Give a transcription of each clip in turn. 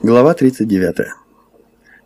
Глава 39.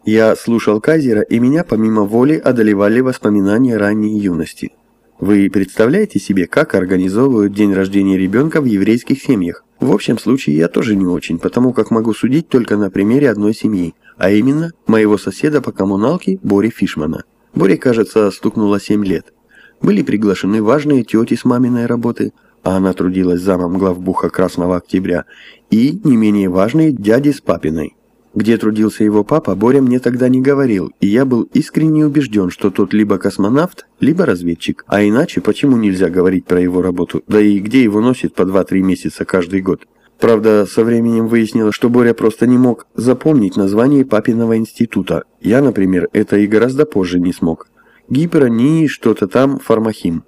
Я слушал Кайзера, и меня помимо воли одолевали воспоминания ранней юности. Вы представляете себе, как организовывают день рождения ребенка в еврейских семьях? В общем случае я тоже не очень, потому как могу судить только на примере одной семьи, а именно моего соседа по коммуналке Бори Фишмана. Боре, кажется, стукнуло 7 лет. Были приглашены важные тети с маминой работы, а она трудилась замом главбуха Красного Октября, и, не менее важные, дяди с папиной. Где трудился его папа, Боря мне тогда не говорил, и я был искренне убежден, что тот либо космонавт, либо разведчик. А иначе почему нельзя говорить про его работу? Да и где его носит по 2-3 месяца каждый год? Правда, со временем выяснилось, что Боря просто не мог запомнить название папиного института. Я, например, это и гораздо позже не смог. Гиперонии, что-то там, фармахим.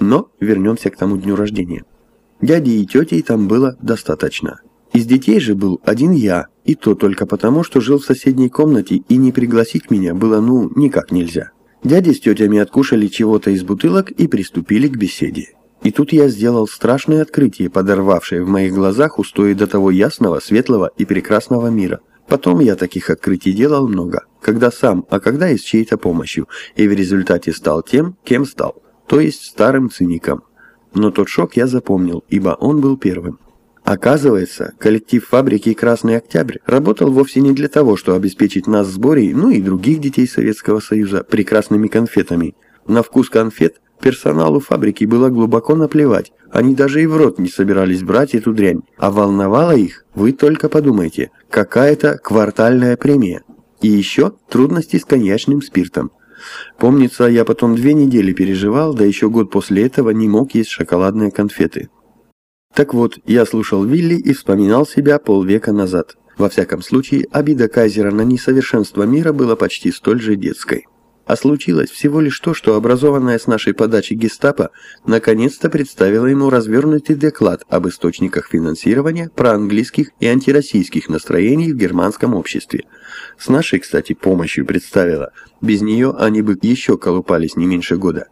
Но вернемся к тому дню рождения. Дяди и тетей там было достаточно. Из детей же был один я, и то только потому, что жил в соседней комнате, и не пригласить меня было ну никак нельзя. Дяди с тетями откушали чего-то из бутылок и приступили к беседе. И тут я сделал страшное открытие, подорвавшее в моих глазах устои до того ясного, светлого и прекрасного мира. Потом я таких открытий делал много, когда сам, а когда и с чьей-то помощью, и в результате стал тем, кем стал, то есть старым циником. Но тот шок я запомнил, ибо он был первым. Оказывается, коллектив фабрики «Красный Октябрь» работал вовсе не для того, чтобы обеспечить нас с Борей, ну и других детей Советского Союза, прекрасными конфетами. На вкус конфет персоналу фабрики было глубоко наплевать, они даже и в рот не собирались брать эту дрянь. А волновало их, вы только подумайте, какая-то квартальная премия. И еще трудности с коньячным спиртом. Помнится, я потом две недели переживал, да еще год после этого не мог есть шоколадные конфеты. Так вот, я слушал Вилли и вспоминал себя полвека назад. Во всяком случае, обида Кайзера на несовершенство мира была почти столь же детской. А случилось всего лишь то, что образованная с нашей подачи гестапо наконец-то представила ему развернутый доклад об источниках финансирования проанглийских и антироссийских настроений в германском обществе. С нашей, кстати, помощью представила. Без нее они бы еще колупались не меньше года.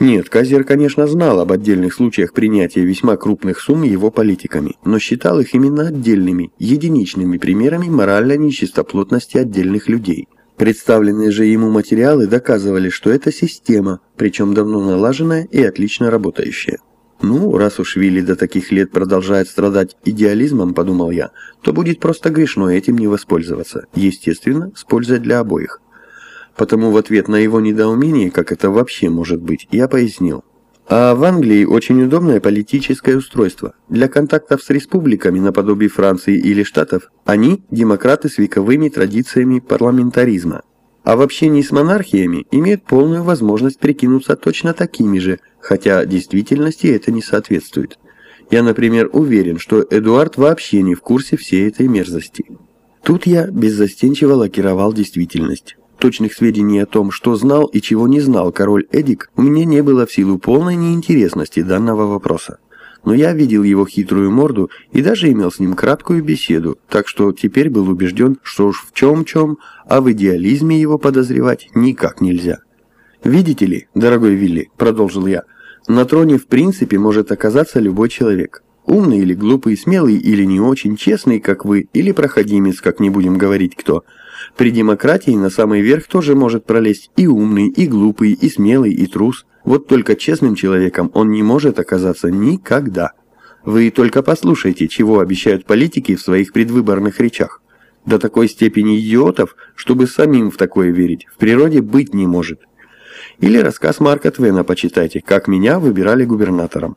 Нет, Казер, конечно, знал об отдельных случаях принятия весьма крупных сумм его политиками, но считал их именно отдельными, единичными примерами моральной нечистоплотности отдельных людей. Представленные же ему материалы доказывали, что это система, причем давно налаженная и отлично работающая. «Ну, раз уж Вилли до таких лет продолжает страдать идеализмом, — подумал я, — то будет просто грешно этим не воспользоваться. Естественно, с пользой для обоих. Потому в ответ на его недоумение, как это вообще может быть, я пояснил. А в Англии очень удобное политическое устройство. Для контактов с республиками наподобие Франции или Штатов они – демократы с вековыми традициями парламентаризма. А в общении с монархиями имеют полную возможность прикинуться точно такими же, хотя действительности это не соответствует. Я, например, уверен, что Эдуард вообще не в курсе всей этой мерзости. Тут я беззастенчиво лакировал действительность. Точных сведений о том, что знал и чего не знал король Эдик, у меня не было в силу полной неинтересности данного вопроса. Но я видел его хитрую морду и даже имел с ним краткую беседу, так что теперь был убежден, что уж в чем-чем, а в идеализме его подозревать никак нельзя. «Видите ли, дорогой Вилли», — продолжил я, — «на троне в принципе может оказаться любой человек. Умный или глупый, смелый или не очень, честный, как вы, или проходимец, как не будем говорить кто — при демократии на самый верх тоже может пролезть и умный, и глупый, и смелый, и трус. Вот только честным человеком он не может оказаться никогда. Вы только послушайте, чего обещают политики в своих предвыборных речах. До такой степени идиотов, чтобы самим в такое верить, в природе быть не может. Или рассказ Марка Твена почитайте, как меня выбирали губернатором.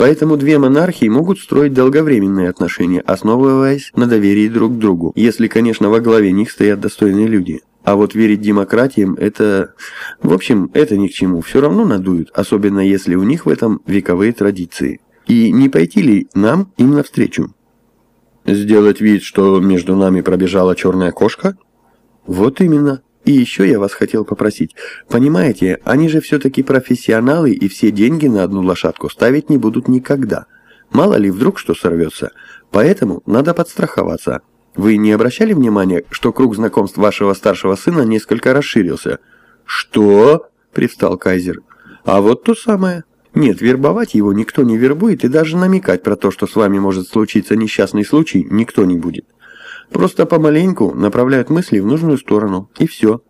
Поэтому две монархии могут строить долговременные отношения, основываясь на доверии друг к другу, если, конечно, во главе них стоят достойные люди. А вот верить демократиям – это… В общем, это ни к чему, все равно надуют, особенно если у них в этом вековые традиции. И не пойти ли нам им навстречу? Сделать вид, что между нами пробежала черная кошка? Вот именно. И еще я вас хотел попросить. Понимаете, они же все-таки профессионалы и все деньги на одну лошадку ставить не будут никогда. Мало ли вдруг что сорвется. Поэтому надо подстраховаться. Вы не обращали внимания, что круг знакомств вашего старшего сына несколько расширился? Что? Привстал Кайзер. А вот то самое. Нет, вербовать его никто не вербует и даже намекать про то, что с вами может случиться несчастный случай, никто не будет. Просто помаленьку направляют мысли в нужную сторону, и все.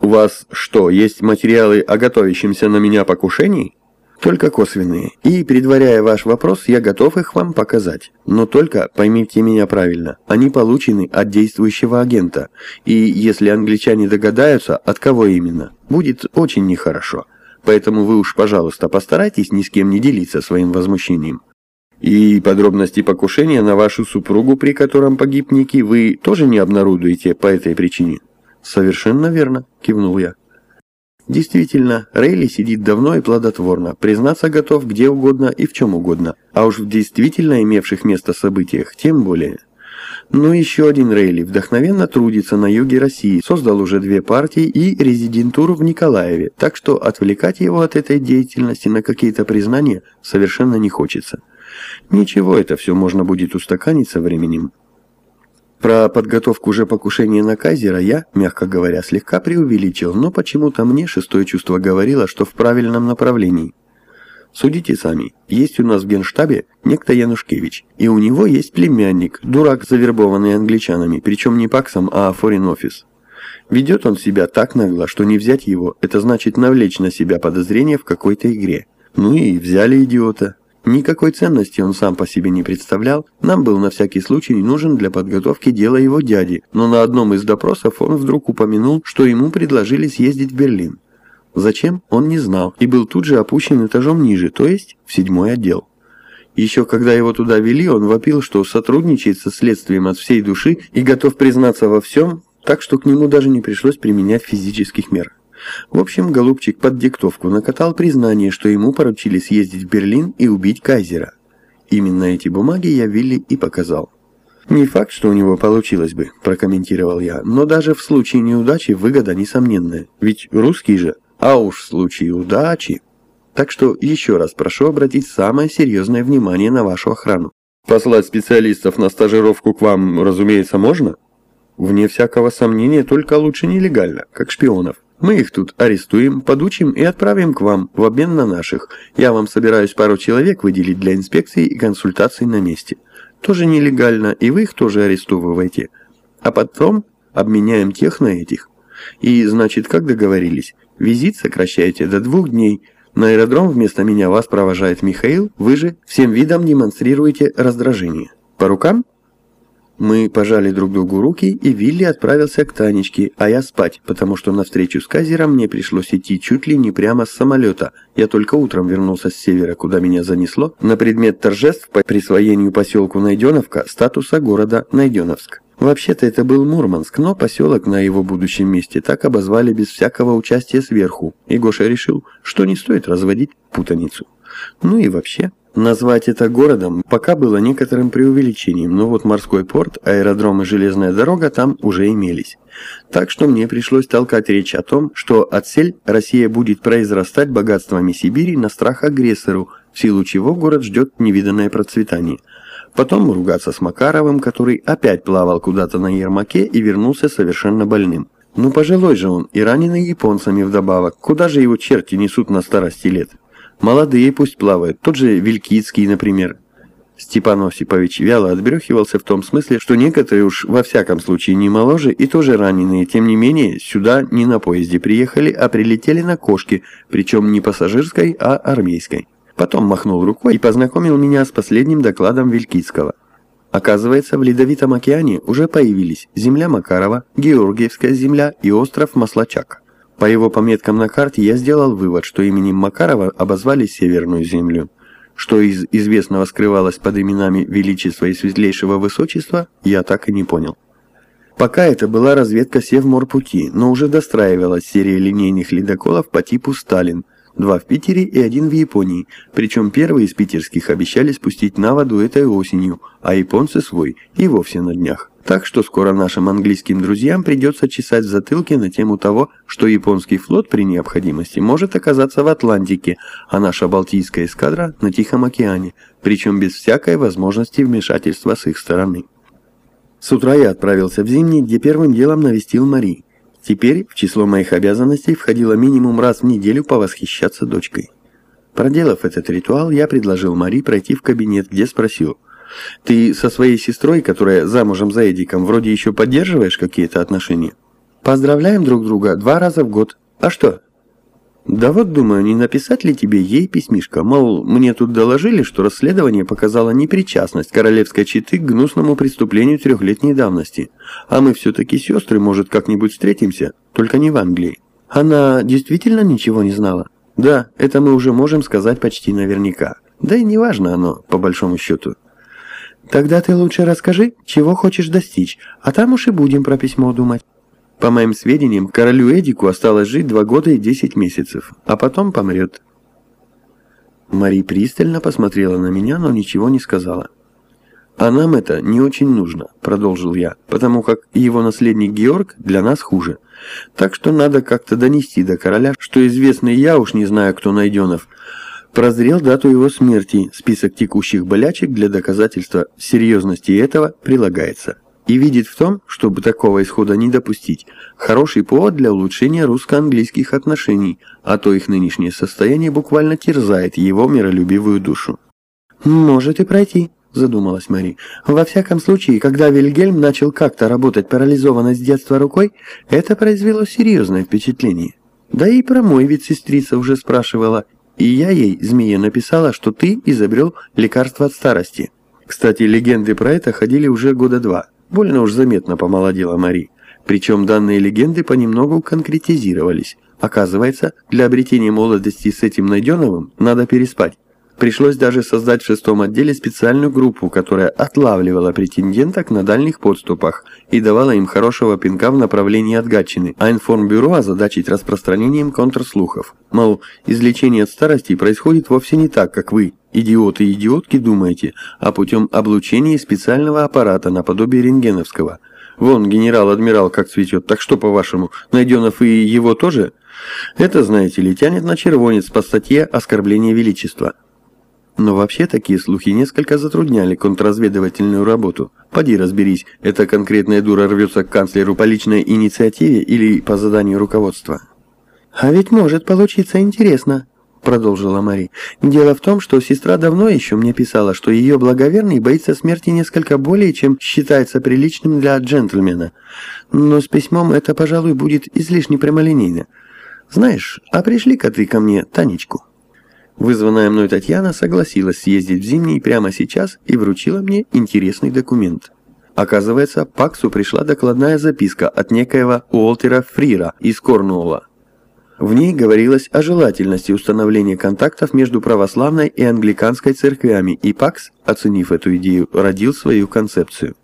У вас что, есть материалы о готовящемся на меня покушении? Только косвенные. И, предваряя ваш вопрос, я готов их вам показать. Но только, поймите меня правильно, они получены от действующего агента. И если англичане догадаются, от кого именно, будет очень нехорошо. Поэтому вы уж, пожалуйста, постарайтесь ни с кем не делиться своим возмущением. И подробности покушения на вашу супругу, при котором погиб Ники, вы тоже не обнародуете по этой причине? Совершенно верно, кивнул я. Действительно, Рейли сидит давно и плодотворно, признаться готов где угодно и в чем угодно, а уж в действительно имевших место событиях тем более. Но еще один Рейли вдохновенно трудится на юге России, создал уже две партии и резидентуру в Николаеве, так что отвлекать его от этой деятельности на какие-то признания совершенно не хочется. Ничего, это все можно будет устаканить со временем. Про подготовку уже покушения на Кайзера я, мягко говоря, слегка преувеличил, но почему-то мне шестое чувство говорило, что в правильном направлении. Судите сами, есть у нас в генштабе некто Янушкевич, и у него есть племянник, дурак, завербованный англичанами, причем не паксом, а форин офис. Ведет он себя так нагло, что не взять его, это значит навлечь на себя подозрения в какой-то игре. Ну и взяли идиота. Никакой ценности он сам по себе не представлял, нам был на всякий случай нужен для подготовки дела его дяди, но на одном из допросов он вдруг упомянул, что ему предложили съездить в Берлин. Зачем, он не знал, и был тут же опущен этажом ниже, то есть в седьмой отдел. Еще когда его туда вели, он вопил, что сотрудничает со следствием от всей души и готов признаться во всем, так что к нему даже не пришлось применять физических мер. В общем, голубчик под диктовку накатал признание, что ему поручили съездить в Берлин и убить Кайзера. Именно эти бумаги я Вилли и показал. «Не факт, что у него получилось бы», – прокомментировал я, «но даже в случае неудачи выгода несомненная. Ведь русский же, а уж в случае удачи...» Так что еще раз прошу обратить самое серьезное внимание на вашу охрану. Послать специалистов на стажировку к вам, разумеется, можно? Вне всякого сомнения, только лучше нелегально, как шпионов. Мы их тут арестуем, подучим и отправим к вам в обмен на наших. Я вам собираюсь пару человек выделить для инспекции и консультаций на месте. Тоже нелегально, и вы их тоже арестовываете. А потом обменяем тех на этих. И, значит, как договорились, визит сокращаете до двух дней. На аэродром вместо меня вас провожает Михаил, вы же всем видом демонстрируете раздражение. По рукам? Мы пожали друг другу руки, и Вилли отправился к Танечке, а я спать, потому что на встречу с Казером мне пришлось идти чуть ли не прямо с самолета. Я только утром вернулся с севера, куда меня занесло, на предмет торжеств по присвоению поселку Найденовка статуса города Найденовск. Вообще-то это был Мурманск, но поселок на его будущем месте так обозвали без всякого участия сверху, и Гоша решил, что не стоит разводить путаницу. Ну и вообще... Назвать это городом пока было некоторым преувеличением, но вот морской порт, аэродром и железная дорога там уже имелись. Так что мне пришлось толкать речь о том, что отсель Россия будет произрастать богатствами Сибири на страх агрессору, в силу чего город ждет невиданное процветание. Потом ругаться с Макаровым, который опять плавал куда-то на Ермаке и вернулся совершенно больным. Ну пожилой же он и раненый японцами вдобавок, куда же его черти несут на старости лет? Молодые пусть плавают, тот же Вилькицкий, например. Степан Осипович вяло отбрехивался в том смысле, что некоторые уж во всяком случае не моложе и тоже раненые, тем не менее, сюда не на поезде приехали, а прилетели на кошке, причем не пассажирской, а армейской. Потом махнул рукой и познакомил меня с последним докладом Вилькицкого. Оказывается, в Ледовитом океане уже появились земля Макарова, Георгиевская земля и остров Маслачак. По его пометкам на карте я сделал вывод, что именем Макарова обозвали Северную Землю. Что из известного скрывалось под именами Величества и Светлейшего Высочества, я так и не понял. Пока это была разведка Севморпути, но уже достраивалась серия линейных ледоколов по типу «Сталин», два в Питере и один в Японии, причем первый из питерских обещали спустить на воду этой осенью, а японцы свой и вовсе на днях. Так что скоро нашим английским друзьям придется чесать в затылке на тему того, что японский флот при необходимости может оказаться в Атлантике, а наша Балтийская эскадра на Тихом океане, причем без всякой возможности вмешательства с их стороны. С утра я отправился в Зимний, где первым делом навестил Мари. Теперь в число моих обязанностей входило минимум раз в неделю повосхищаться дочкой. Проделав этот ритуал, я предложил Мари пройти в кабинет, где спросил – Ты со своей сестрой, которая замужем за Эдиком, вроде еще поддерживаешь какие-то отношения? Поздравляем друг друга два раза в год. А что? Да вот думаю, не написать ли тебе ей письмишко, мол, мне тут доложили, что расследование показало непричастность королевской четы к гнусному преступлению трехлетней давности. А мы все-таки сестры, может, как-нибудь встретимся, только не в Англии. Она действительно ничего не знала? Да, это мы уже можем сказать почти наверняка. Да и не важно оно, по большому счету. Тогда ты лучше расскажи, чего хочешь достичь, а там уж и будем про письмо думать. По моим сведениям, королю Эдику осталось жить два года и десять месяцев, а потом помрет. Мари пристально посмотрела на меня, но ничего не сказала. «А нам это не очень нужно», — продолжил я, «потому как его наследник Георг для нас хуже. Так что надо как-то донести до короля, что известный я, уж не знаю, кто Найденов, прозрел дату его смерти, список текущих болячек для доказательства серьезности этого прилагается и видит в том, чтобы такого исхода не допустить, хороший повод для улучшения русско-английских отношений, а то их нынешнее состояние буквально терзает его миролюбивую душу. «Может и пройти», – задумалась Мари. «Во всяком случае, когда Вильгельм начал как-то работать парализованной с детства рукой, это произвело серьезное впечатление. Да и про мой вид сестрица уже спрашивала, и я ей, змея, написала, что ты изобрел лекарство от старости. Кстати, легенды про это ходили уже года два». Больно уж заметно помолодела Мари. Причем данные легенды понемногу конкретизировались. Оказывается, для обретения молодости с этим Найденовым надо переспать. Пришлось даже создать в шестом отделе специальную группу, которая отлавливала претенденток на дальних подступах и давала им хорошего пинка в направлении от Гатчины, а информбюро озадачить распространением контрслухов. Мол, излечение от старости происходит вовсе не так, как вы, идиоты и идиотки, думаете, а путем облучения специального аппарата наподобие рентгеновского. Вон генерал-адмирал как цветет, так что, по-вашему, Найденов и его тоже? Это, знаете ли, тянет на червонец по статье «Оскорбление Величества». Но вообще такие слухи несколько затрудняли контрразведывательную работу. Поди разберись, эта конкретная дура рвется к канцлеру по личной инициативе или по заданию руководства. «А ведь может получиться интересно», — продолжила Мари. «Дело в том, что сестра давно еще мне писала, что ее благоверный боится смерти несколько более, чем считается приличным для джентльмена. Но с письмом это, пожалуй, будет излишне прямолинейно. Знаешь, а пришли-ка ты ко мне Танечку». Вызванная мной Татьяна согласилась съездить в Зимний прямо сейчас и вручила мне интересный документ. Оказывается, Паксу пришла докладная записка от некоего Уолтера Фрира из Корнуолла. В ней говорилось о желательности установления контактов между православной и англиканской церквями, и Пакс, оценив эту идею, родил свою концепцию.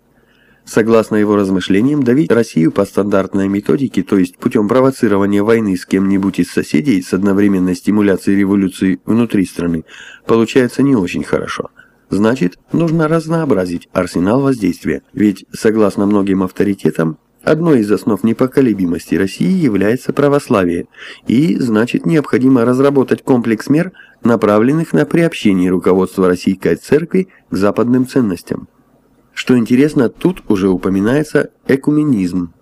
Согласно его размышлениям, давить Россию по стандартной методике, то есть путем провоцирования войны с кем-нибудь из соседей с одновременной стимуляцией революции внутри страны, получается не очень хорошо. Значит, нужно разнообразить арсенал воздействия, ведь, согласно многим авторитетам, одной из основ непоколебимости России является православие, и, значит, необходимо разработать комплекс мер, направленных на приобщение руководства Российской Церкви к западным ценностям. Что интересно, тут уже упоминается экуменизм.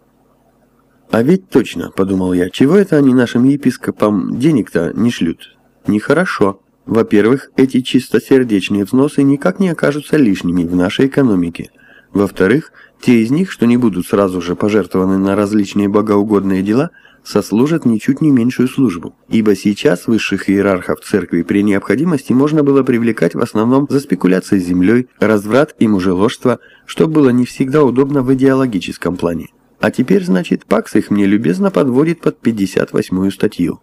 А ведь точно, подумал я, чего это они нашим епископам денег-то не шлют? Нехорошо. Во-первых, эти чистосердечные взносы никак не окажутся лишними в нашей экономике. Во-вторых, те из них, что не будут сразу же пожертвованы на различные богоугодные дела – сослужат ничуть не меньшую службу, ибо сейчас высших иерархов церкви при необходимости можно было привлекать в основном за спекуляции с землей, разврат и мужеложство, что было не всегда удобно в идеологическом плане. А теперь, значит, Пакс их мне любезно подводит под 58-ю статью.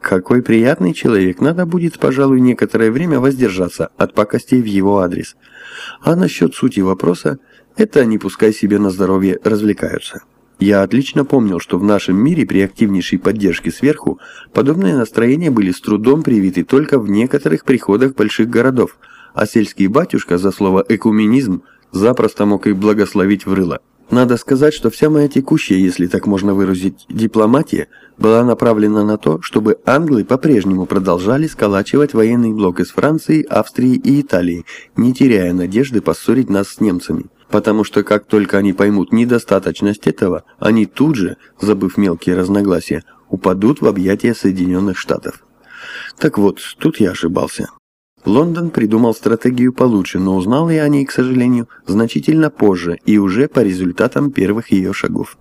Какой приятный человек, надо будет, пожалуй, некоторое время воздержаться от пакостей в его адрес. А насчет сути вопроса, это они пускай себе на здоровье развлекаются. Я отлично помнил, что в нашем мире при активнейшей поддержке сверху подобные настроения были с трудом привиты только в некоторых приходах больших городов, а сельский батюшка за слово «экуменизм» запросто мог и благословить в рыло. Надо сказать, что вся моя текущая, если так можно выразить, дипломатия была направлена на то, чтобы англы по-прежнему продолжали сколачивать военный блок из Франции, Австрии и Италии, не теряя надежды поссорить нас с немцами потому что как только они поймут недостаточность этого, они тут же, забыв мелкие разногласия, упадут в объятия Соединенных Штатов. Так вот, тут я ошибался. Лондон придумал стратегию получше, но узнал я о ней, к сожалению, значительно позже и уже по результатам первых ее шагов.